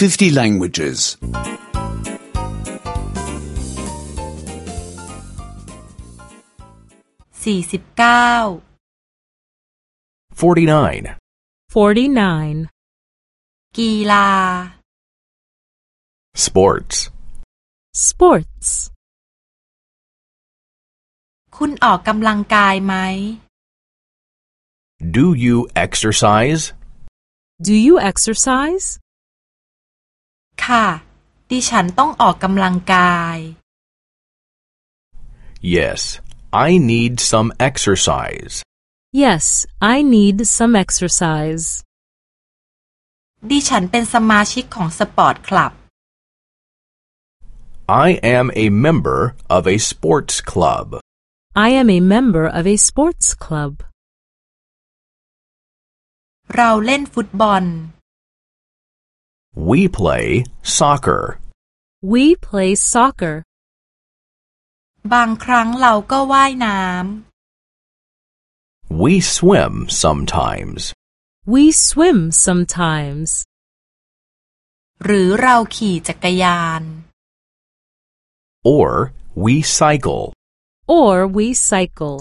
50 languages. สี่สิบเก้า 49. 49. กีฬา Sports. Sports. คุณออกกำลังกายไหม Do you exercise? Do you exercise? ค่ะ ดิฉันต้องออกกำลังกาย Yes, I need some exercise. Yes, I need some exercise. ดิฉันเป็นสมาชิกของสปอร์ตคลับ I am a member of a sports club. I am a member of a sports club. เราเล่นฟุตบอล We play soccer. We play soccer. บางครั้งเราก็ว่ายน้ำ We swim sometimes. We swim sometimes. หรือเราขี่จักรยาน Or we cycle. Or we cycle.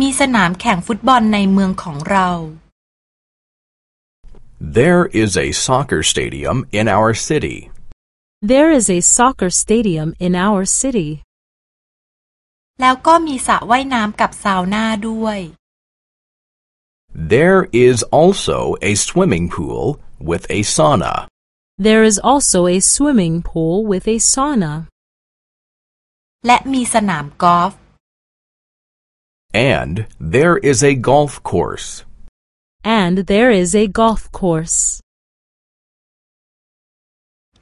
มีสนามแข่งฟุตบอลในเมืองของเรา There is a soccer stadium in our city. There is a soccer stadium in our city. แล้วก็มีสระว่ายน้ำกับซาวน่าด้วย There is also a swimming pool with a sauna. There is also a swimming pool with a sauna. และมีสนามกอล์ฟ And there is a golf course. And there is a golf course.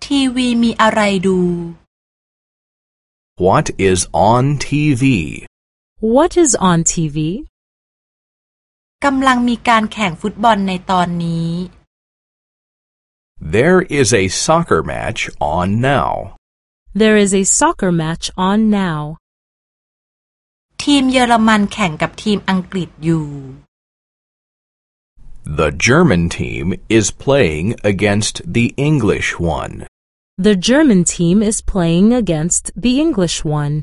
ทีวีมีอะไรดู What is on TV? What is on TV? กำลังมีการแข่งฟุตบอลในตอนนี้ There is a soccer match on now. There is a soccer match on now. ทีมเยอรมันแข่งกับทีมอังกฤษอยู่ The German team is playing against the English one. The German team is playing against the English one.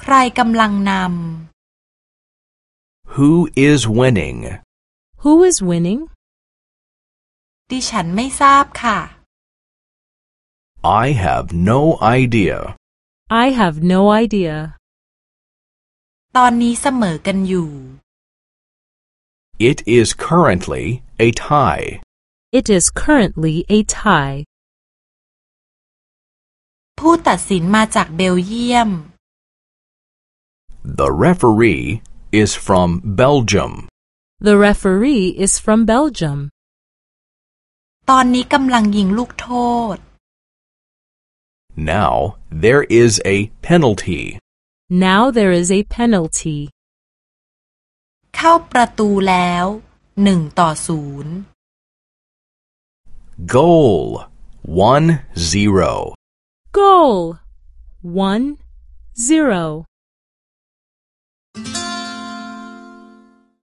ใครกำลังน Who is winning? Who is winning? ำ ดิฉันไม่ทราบค่ะ I have no idea. I have no idea. ตอนนี้เสมอกันอยู่ It is currently a tie. It is currently a tie. ผู้ตัดสินมาจากเบลเยียม The referee is from Belgium. The referee is from Belgium. ตอนนี้กำลังยิงลูกโทษ Now there is a penalty. Now there is a penalty. เข้าประตูแล้วหนึ่งต่อศูนย์ Goal 1 0. Goal! 1 0.